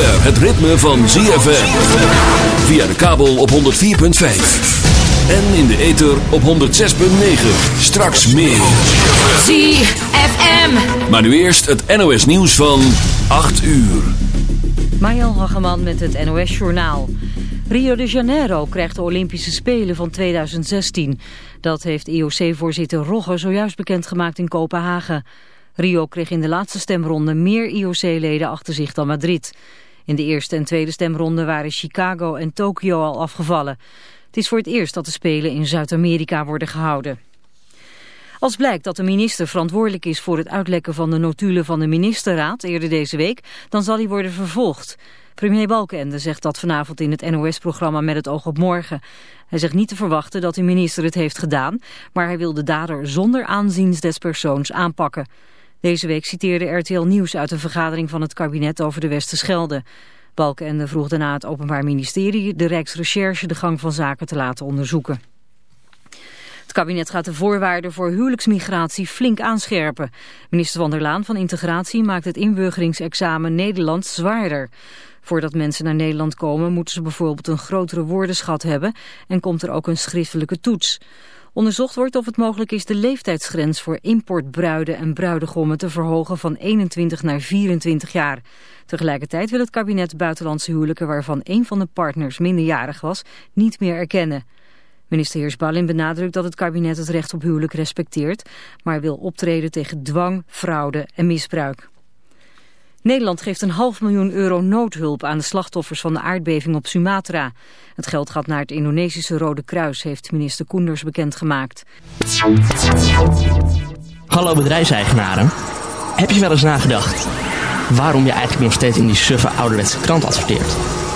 het ritme van ZFM. Via de kabel op 104.5. En in de ether op 106.9. Straks meer. ZFM. Maar nu eerst het NOS nieuws van 8 uur. Mariel Hageman met het NOS Journaal. Rio de Janeiro krijgt de Olympische Spelen van 2016. Dat heeft IOC-voorzitter Rogge zojuist bekendgemaakt in Kopenhagen. Rio kreeg in de laatste stemronde meer IOC-leden achter zich dan Madrid. In de eerste en tweede stemronde waren Chicago en Tokio al afgevallen. Het is voor het eerst dat de Spelen in Zuid-Amerika worden gehouden. Als blijkt dat de minister verantwoordelijk is voor het uitlekken van de notulen van de ministerraad eerder deze week, dan zal hij worden vervolgd. Premier Balkenende zegt dat vanavond in het NOS-programma Met het oog op morgen. Hij zegt niet te verwachten dat de minister het heeft gedaan, maar hij wil de dader zonder aanzien des persoons aanpakken. Deze week citeerde RTL Nieuws uit een vergadering van het kabinet over de Westerschelde. Balkenende vroeg daarna het Openbaar Ministerie de Rijksrecherche de gang van zaken te laten onderzoeken. Het kabinet gaat de voorwaarden voor huwelijksmigratie flink aanscherpen. Minister van der Laan van Integratie maakt het inburgeringsexamen Nederlands zwaarder. Voordat mensen naar Nederland komen moeten ze bijvoorbeeld een grotere woordenschat hebben en komt er ook een schriftelijke toets. Onderzocht wordt of het mogelijk is de leeftijdsgrens voor importbruiden en bruidegommen te verhogen van 21 naar 24 jaar. Tegelijkertijd wil het kabinet buitenlandse huwelijken waarvan een van de partners minderjarig was niet meer erkennen. Minister Heersbalin benadrukt dat het kabinet het recht op huwelijk respecteert, maar wil optreden tegen dwang, fraude en misbruik. Nederland geeft een half miljoen euro noodhulp aan de slachtoffers van de aardbeving op Sumatra. Het geld gaat naar het Indonesische Rode Kruis, heeft minister Koenders bekendgemaakt. Hallo bedrijfseigenaren. Heb je wel eens nagedacht waarom je eigenlijk nog steeds in die suffe ouderwetse krant adverteert?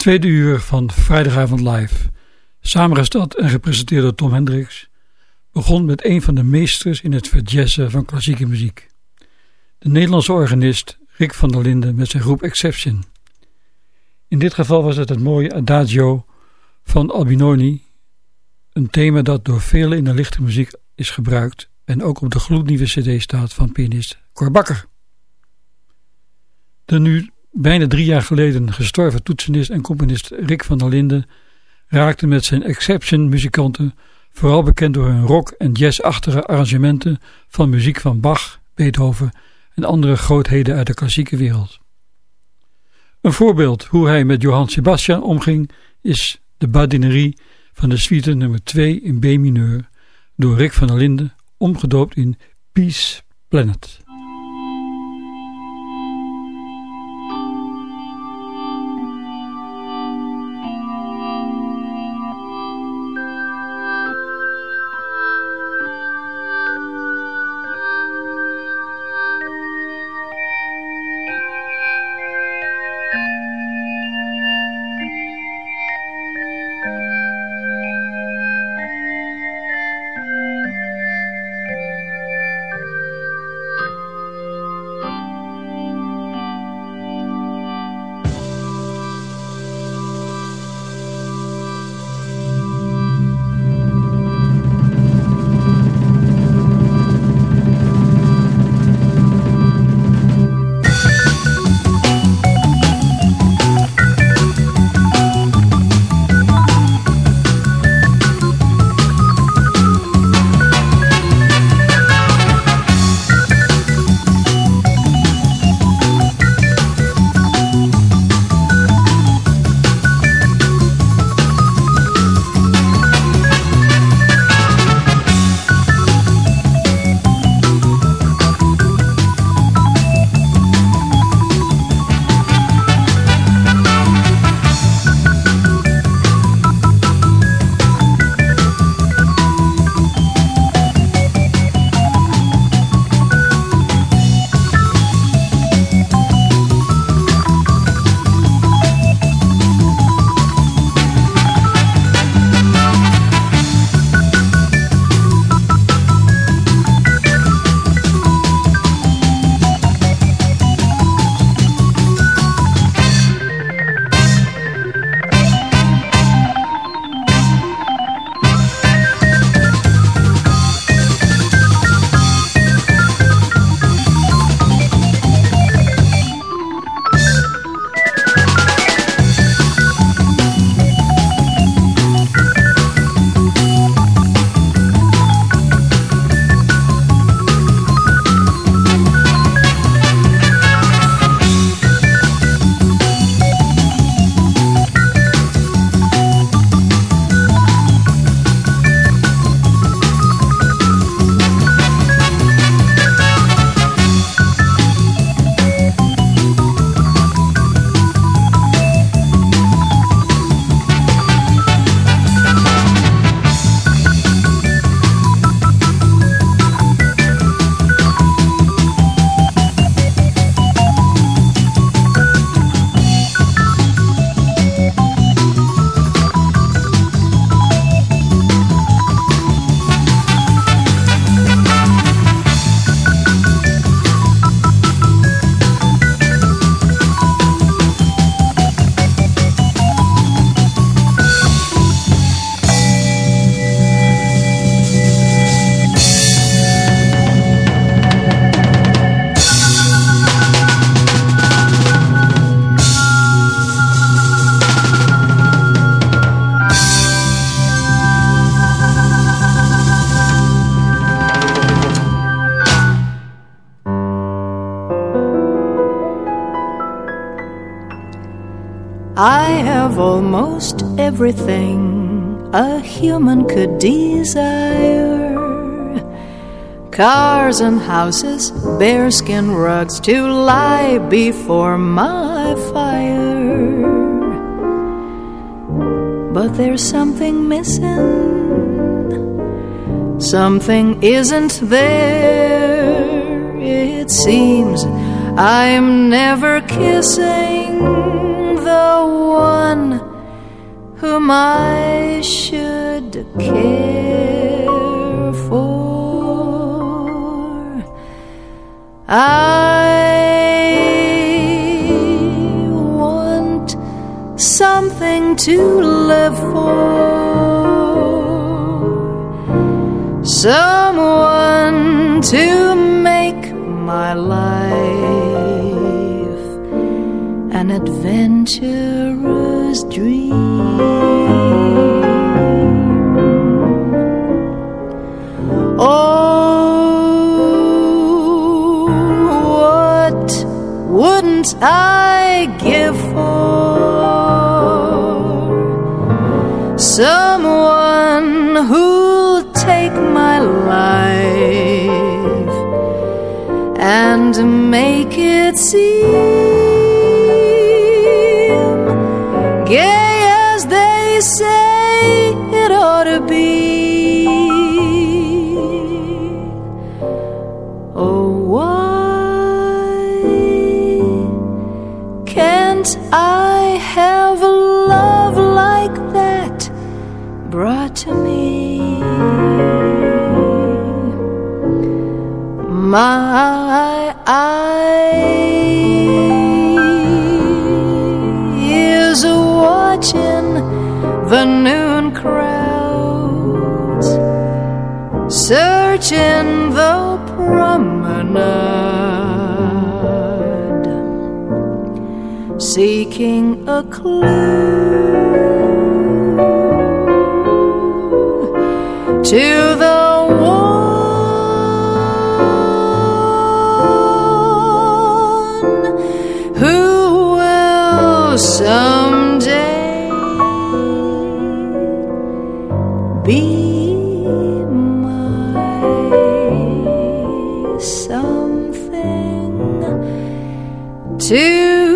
tweede uur van Vrijdagavond Live, samengesteld en gepresenteerd door Tom Hendricks, begon met een van de meesters in het verjazzen van klassieke muziek. de Nederlandse organist Rick van der Linden met zijn groep Exception. In dit geval was het het mooie Adagio van Albinoni, een thema dat door velen in de lichte muziek is gebruikt en ook op de gloednieuwe cd staat van pianist Cor Bakker. De nu bijna drie jaar geleden gestorven toetsenist en componist Rick van der Linden raakte met zijn Exception muzikanten vooral bekend door hun rock- en jazzachtige arrangementen van muziek van Bach, Beethoven en andere grootheden uit de klassieke wereld. Een voorbeeld hoe hij met Johann Sebastian omging is de badinerie van de suite nummer 2 in B mineur door Rick van der Linden, omgedoopt in Peace Planet. Cars and houses, bearskin rugs to lie before my fire. But there's something missing, something isn't there. It seems I'm never kissing the one whom I should care I want something to live for, someone to make my life an adventurous dream. Wouldn't I give for. Someone who'll take my life and make it seem my eyes watching the noon crowds searching the promenade seeking a clue to the something to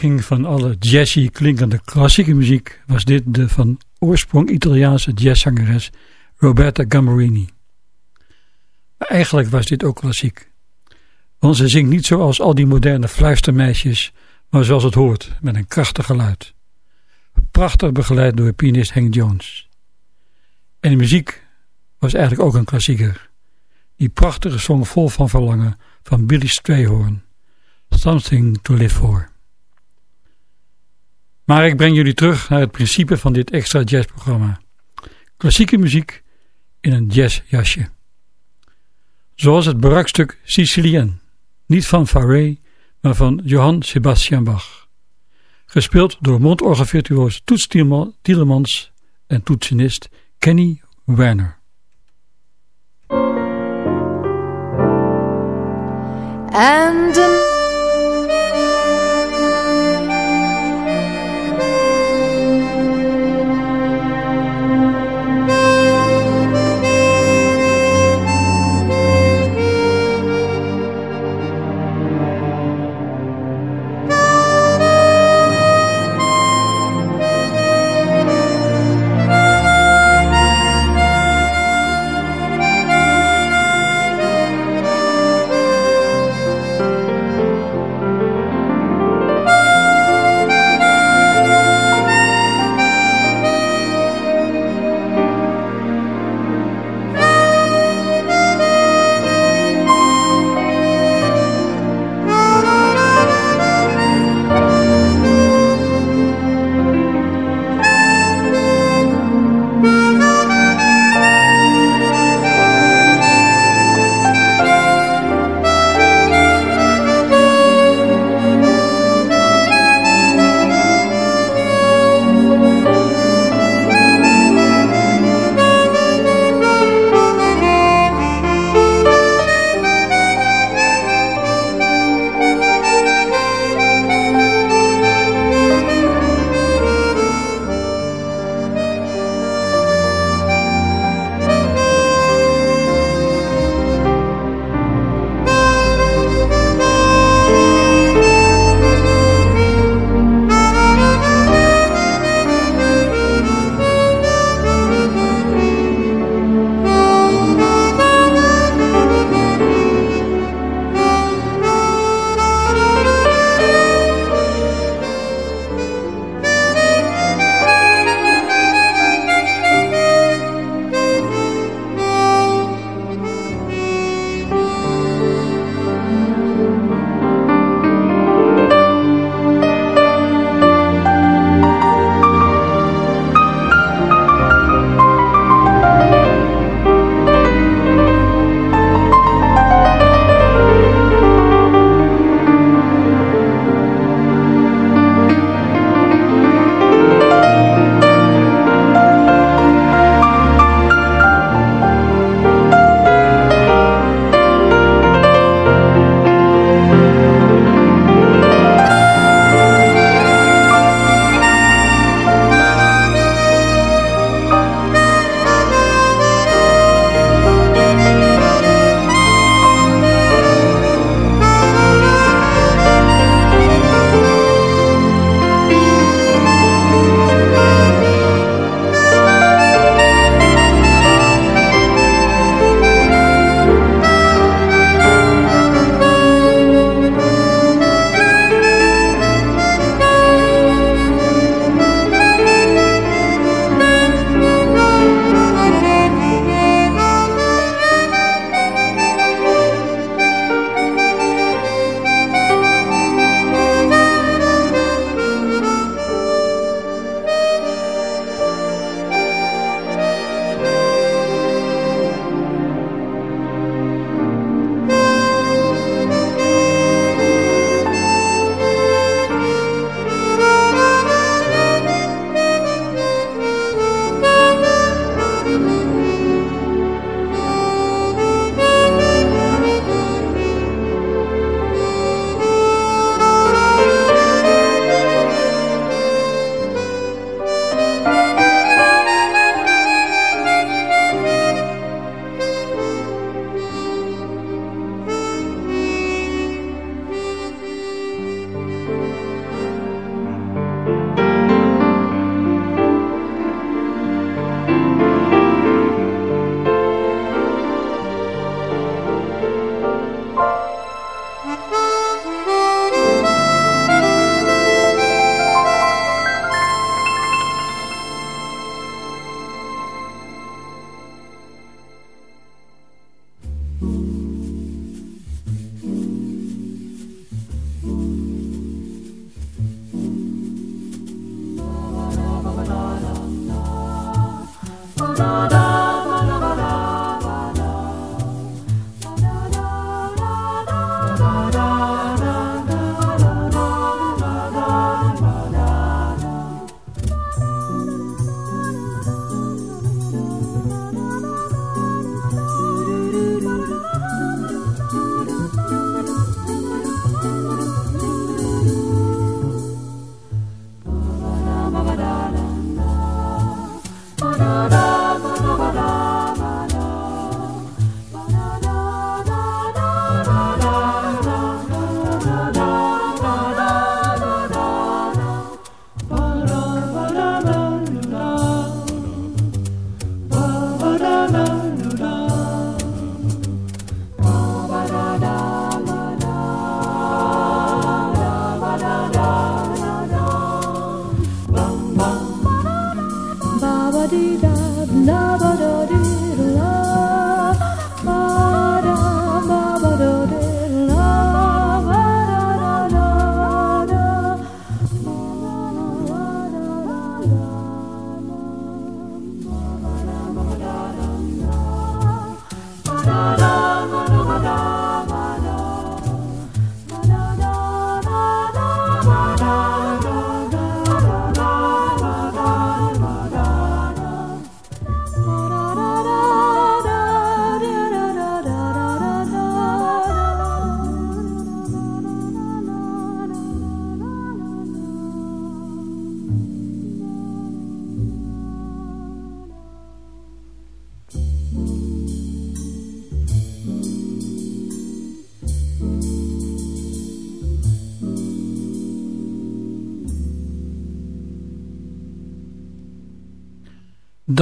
van alle jazzy klinkende klassieke muziek was dit de van oorsprong Italiaanse jazzzangeres Roberta Gambarini. Maar eigenlijk was dit ook klassiek. Want ze zingt niet zoals al die moderne fluistermeisjes, maar zoals het hoort, met een krachtig geluid. Prachtig begeleid door pianist Hank Jones. En de muziek was eigenlijk ook een klassieker. Die prachtige song vol van verlangen van Billy Strayhorn. Something to live for. Maar ik breng jullie terug naar het principe van dit extra jazzprogramma. Klassieke muziek in een jazzjasje. Zoals het barakstuk Sicilien, niet van Fauré, maar van Johann Sebastian Bach. Gespeeld door mondorgelvirtuoos Toets Tielemans en toetsenist Kenny Werner. And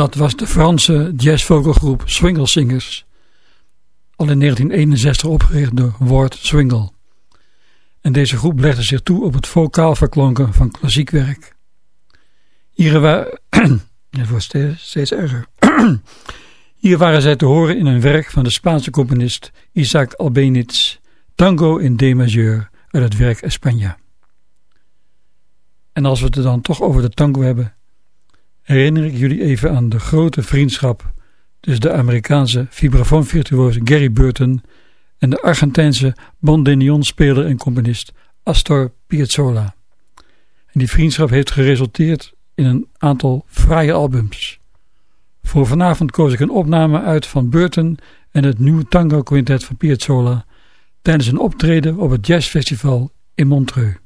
Dat was de Franse jazzvogelgroep Swingle Singers. Al in 1961 opgericht door Ward Swingle. En deze groep legde zich toe op het vocaal verklonken van klassiek werk. Hier, waren, het wordt steeds, erger. Hier waren zij te horen in een werk van de Spaanse componist Isaac Albeniz, Tango in D majeur uit het werk España. En als we het er dan toch over de tango hebben, herinner ik jullie even aan de grote vriendschap tussen de Amerikaanse vibrafoonvirtuoos Gary Burton en de Argentijnse bandeneon-speler en componist Astor Piazzolla. En die vriendschap heeft geresulteerd in een aantal fraaie albums. Voor vanavond koos ik een opname uit van Burton en het nieuwe tango quintet van Piazzolla tijdens een optreden op het jazzfestival in Montreux.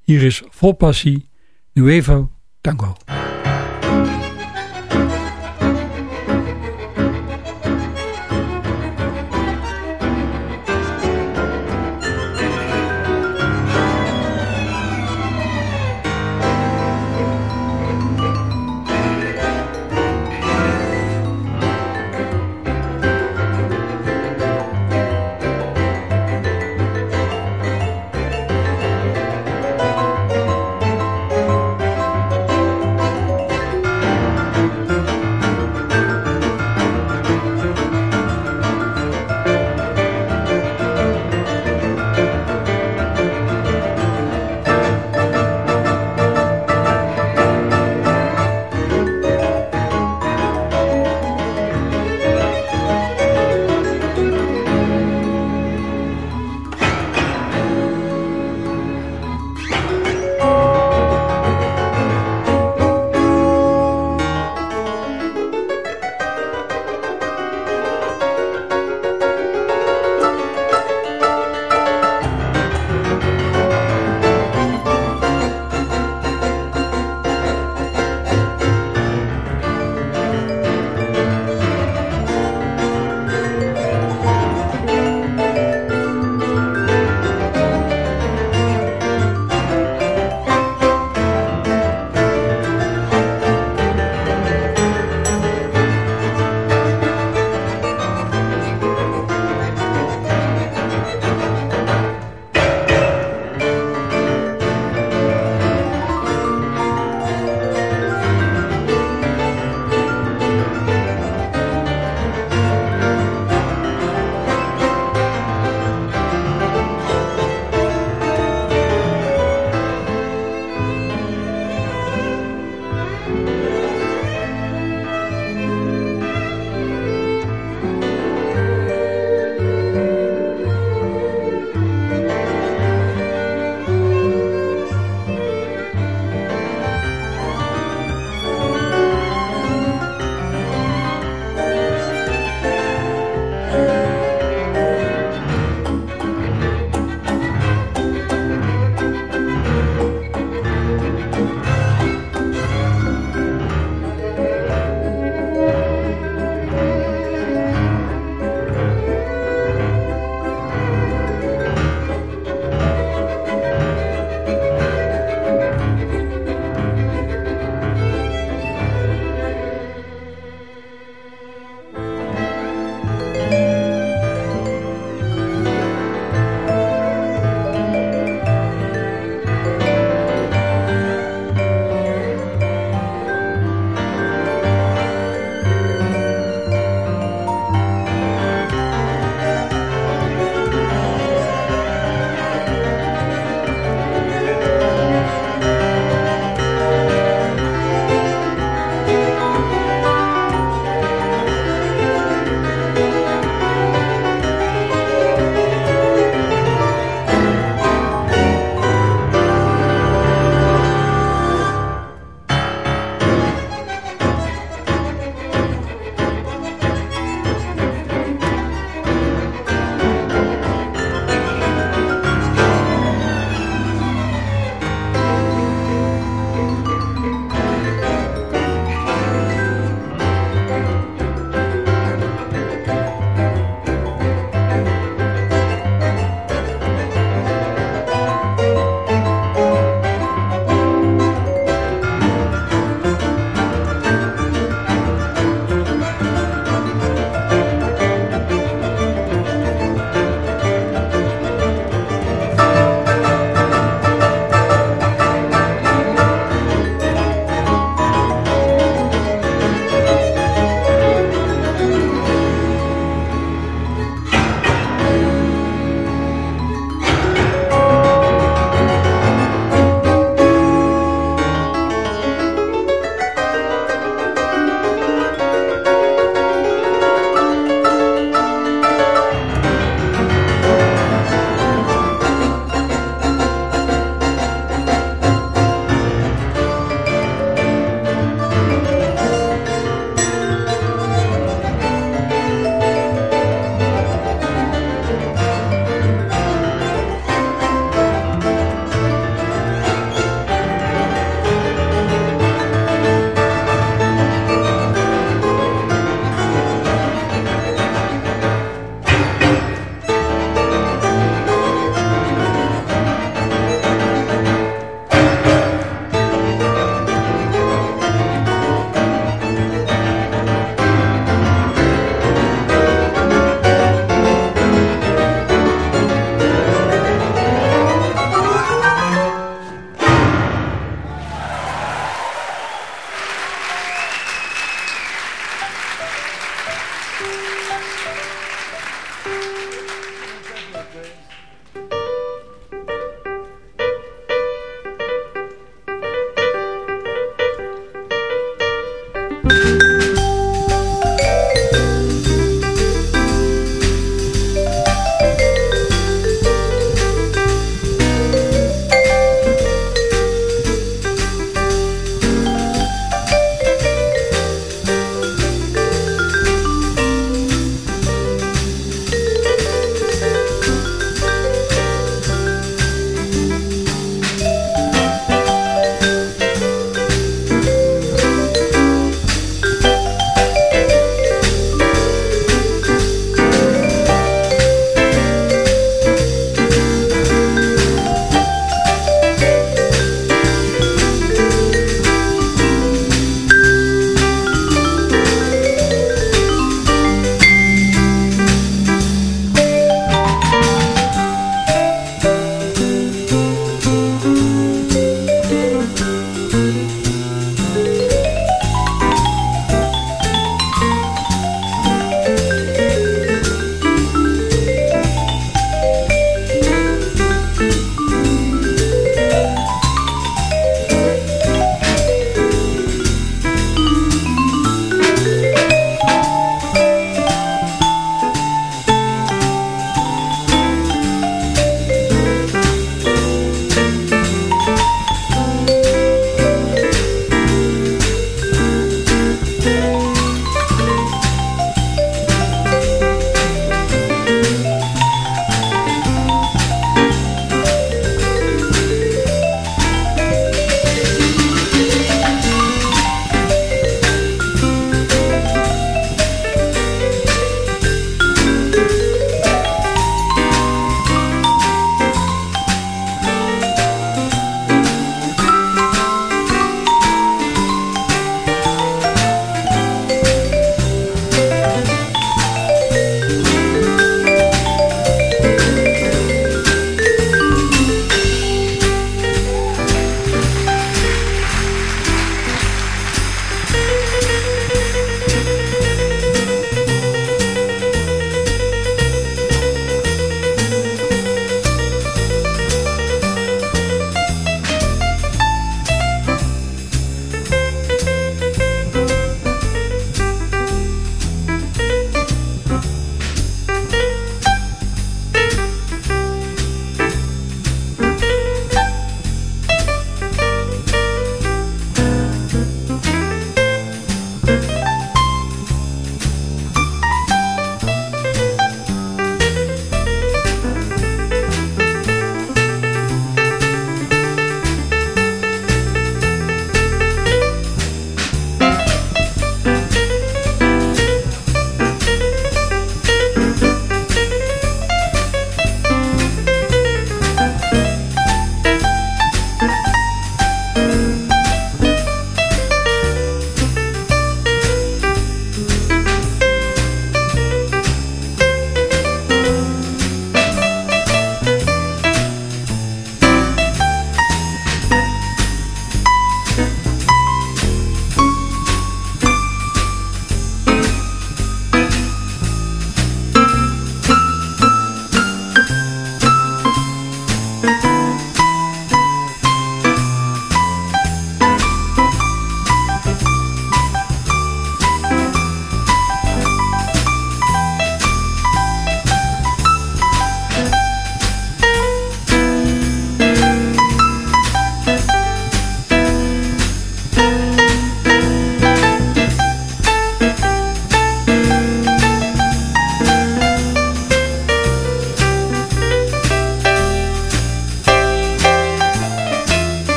Hier is vol passie Nuevo Tango.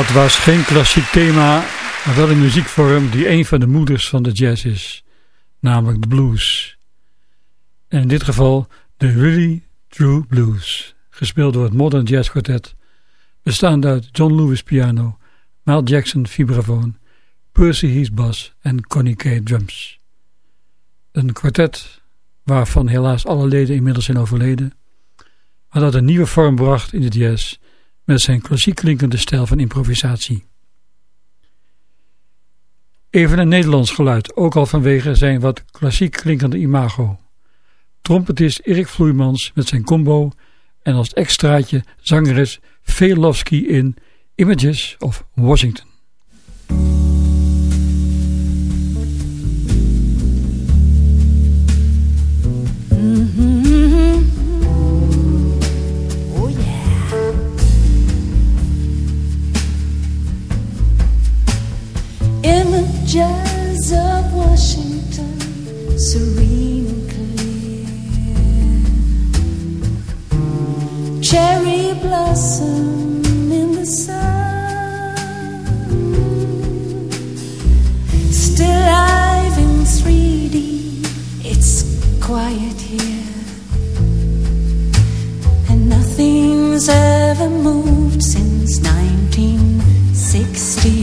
Dat was geen klassiek thema, maar wel een muziekvorm die een van de moeders van de jazz is, namelijk de blues. En in dit geval de Really True Blues, gespeeld door het Modern Jazz Quartet, bestaande uit John Lewis piano, Mal Jackson vibrafoon, Percy Heath bass en Connie Kay drums. Een kwartet waarvan helaas alle leden inmiddels zijn overleden, maar dat een nieuwe vorm bracht in de jazz met zijn klassiek klinkende stijl van improvisatie. Even een Nederlands geluid, ook al vanwege zijn wat klassiek klinkende imago. Trompetist Erik Vloeimans met zijn combo en als extraatje zangeres Velofsky in Images of Washington. Jazz of Washington, serene and clear. Cherry blossom in the sun, still alive in 3D. It's quiet here, and nothing's ever moved since 1961.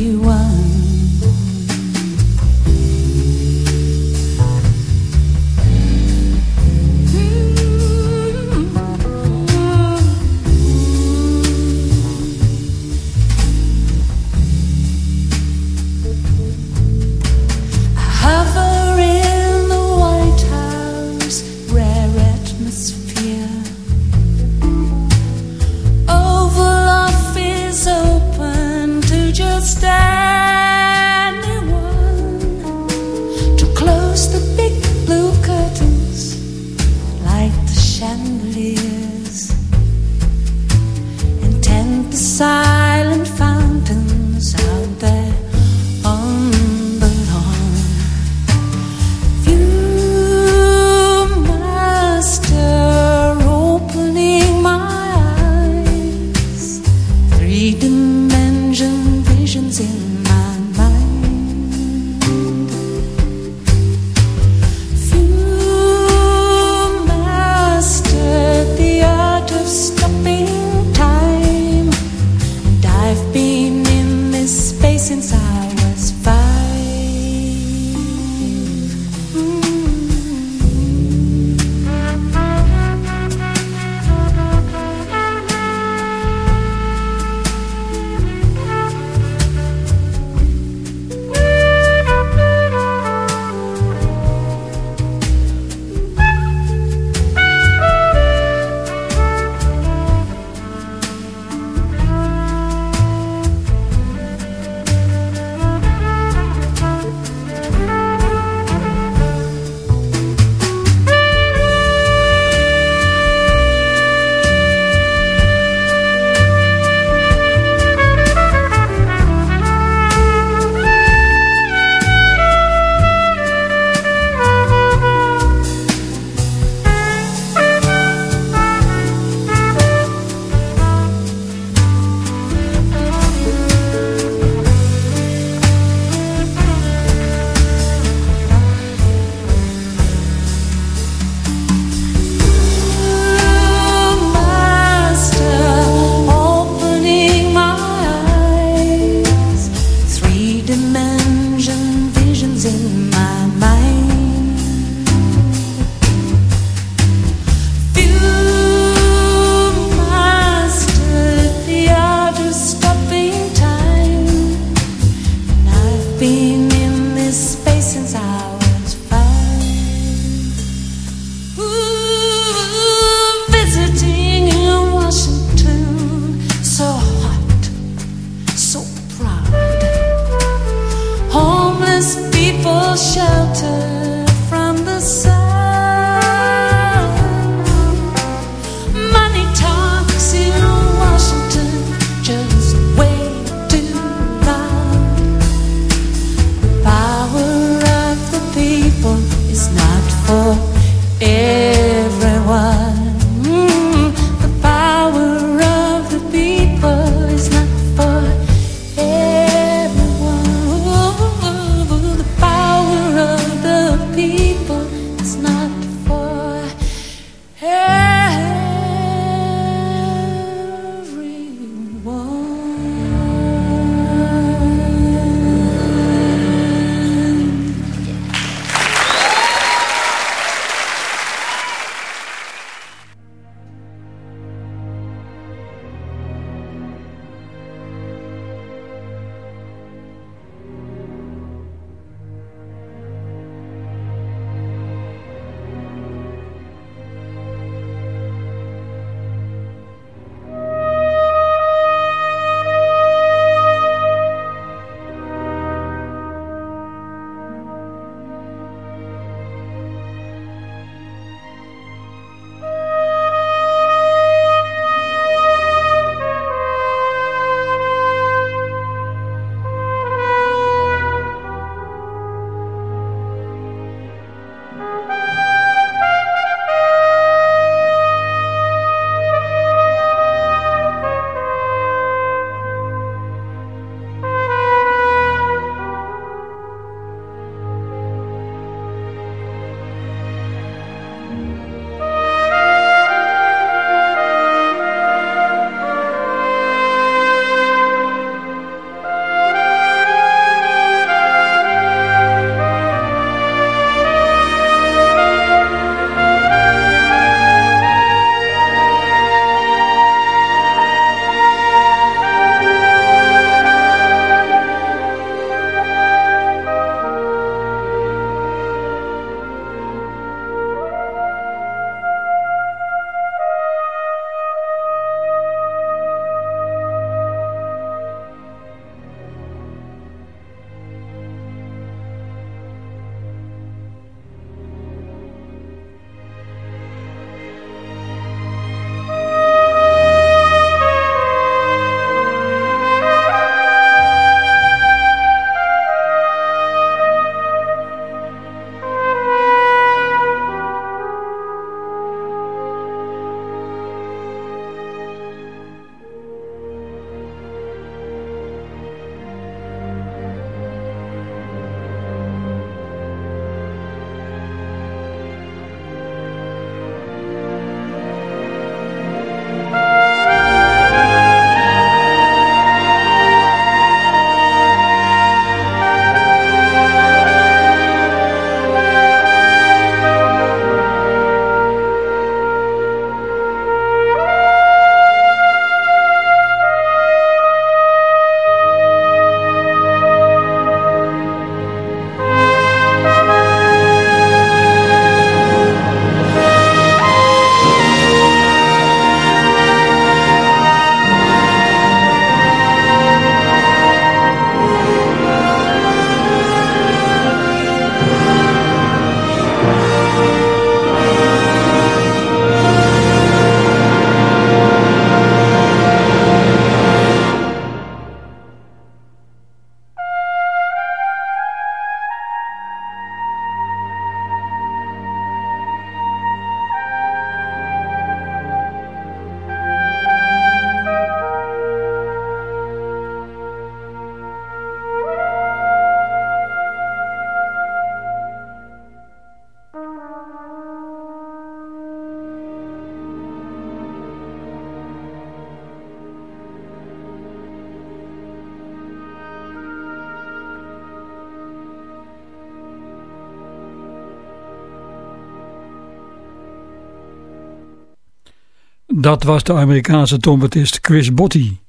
Dat was de Amerikaanse trompetist Chris Botti,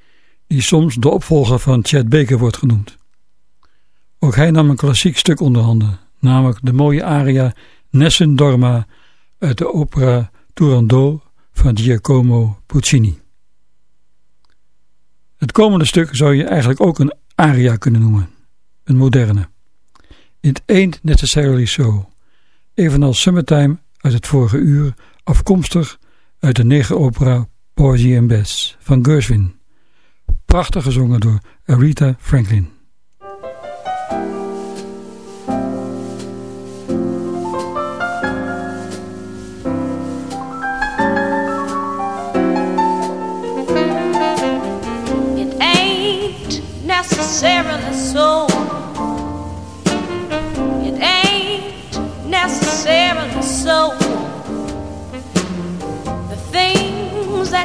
die soms de opvolger van Chet Baker wordt genoemd. Ook hij nam een klassiek stuk onder handen, namelijk de mooie aria Nessun Dorma uit de opera Turandot van Giacomo Puccini. Het komende stuk zou je eigenlijk ook een aria kunnen noemen, een moderne. It ain't necessarily so, evenals Summertime uit het vorige uur, afkomstig uit de negeropera Porgy and Bess van Gershwin, prachtig gezongen door Aretha Franklin.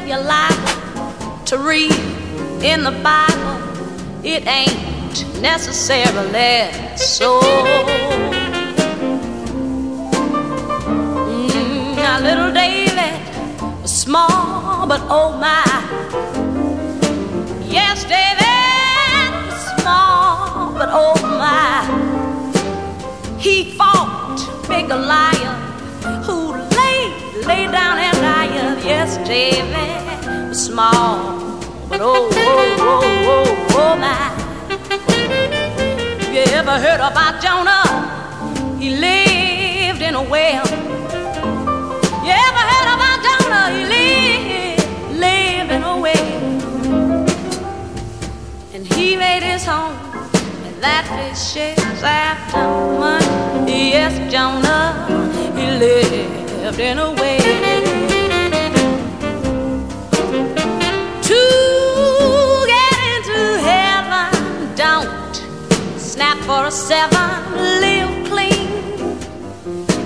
That you like to read in the Bible, it ain't necessarily so. Mm, now, little David was small, but oh my. Yes, David was small, but oh my, he fought big Goliath, Yes, David was small, but oh, oh, oh, oh, oh my. You ever heard about Jonah? He lived in a well. You ever heard about Jonah? He lived, lived in a well. And he made his home and that fishes after money. Yes, Jonah, he lived in a way. Seven, live clean,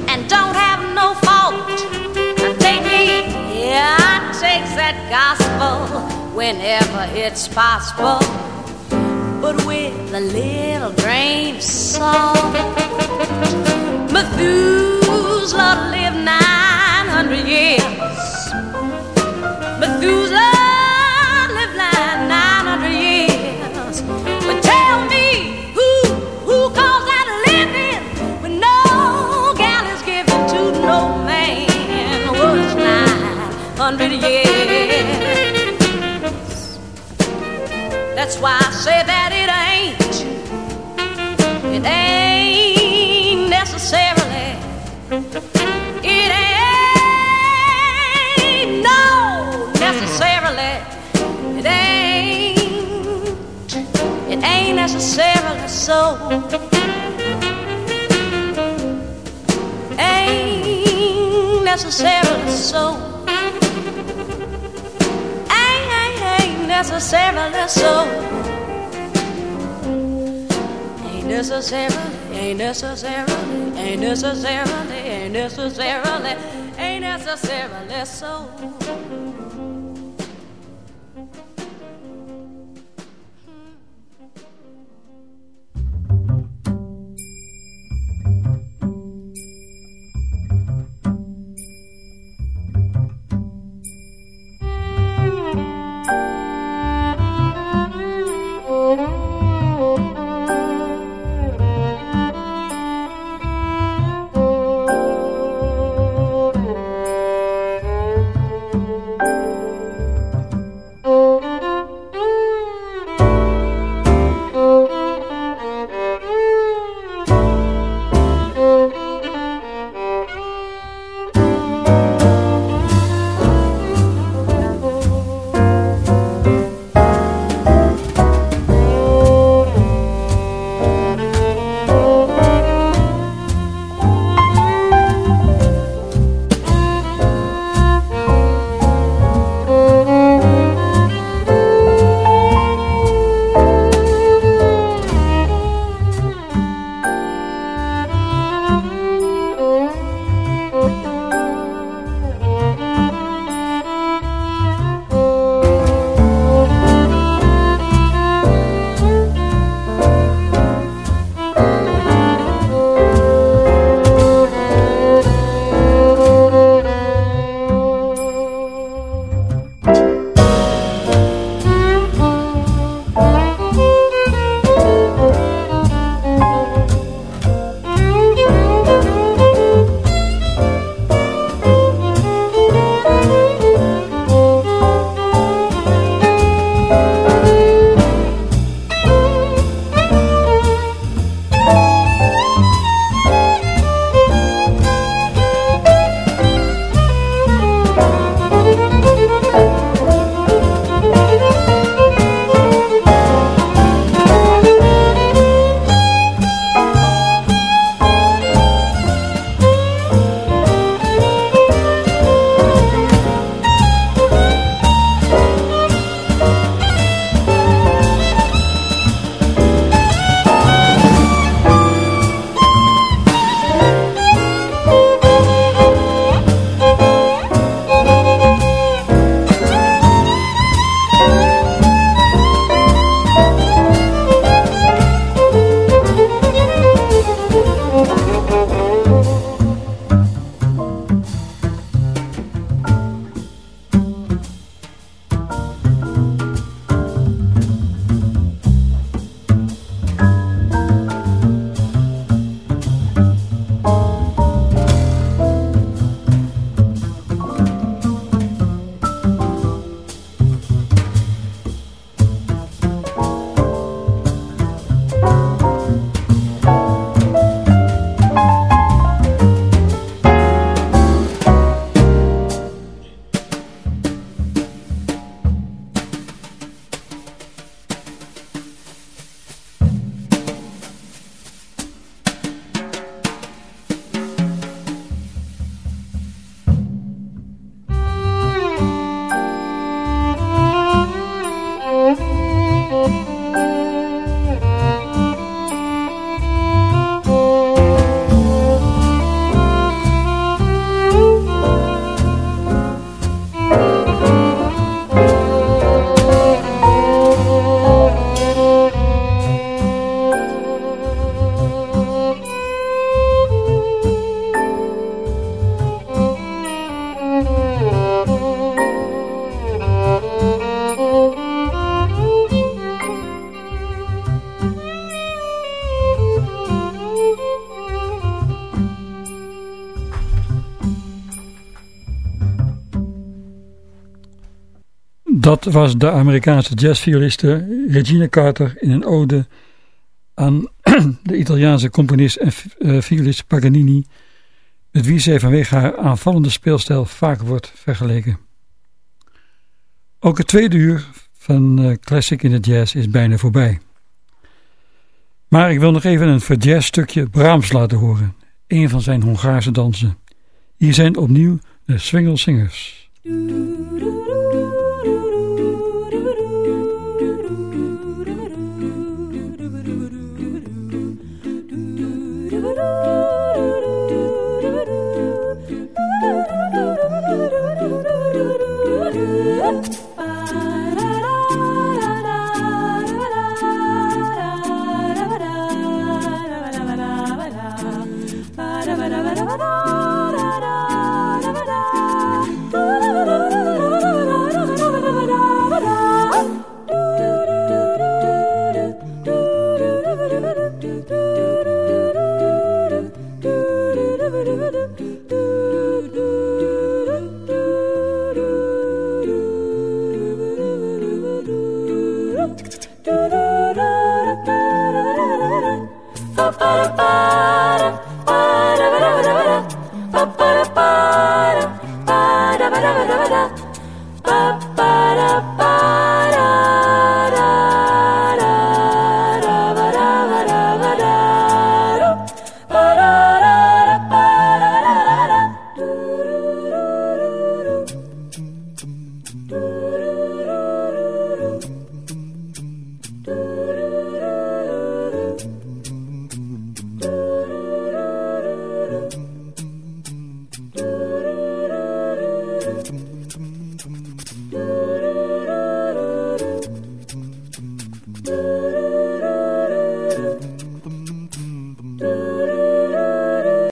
and don't have no fault. Take me, yeah, I take that gospel whenever it's possible but with a little grain of salt. Methuselah lived 900 years. Why I say that it ain't. It ain't necessarily. It ain't no necessarily. It ain't. It ain't necessarily so. Ain't necessarily so. Necessarily so. Ain't necessarily, ain't necessarily, ain't necessarily, ain't necessarily, ain't necessarily so. Dat was de Amerikaanse jazzvioliste Regina Carter in een ode aan de Italiaanse componist en uh, violist Paganini, met wie zij vanwege haar aanvallende speelstijl vaak wordt vergeleken. Ook het tweede uur van uh, Classic in the Jazz is bijna voorbij. Maar ik wil nog even een voor jazz stukje Brahms laten horen, een van zijn Hongaarse dansen. Hier zijn opnieuw de Swingle Singers.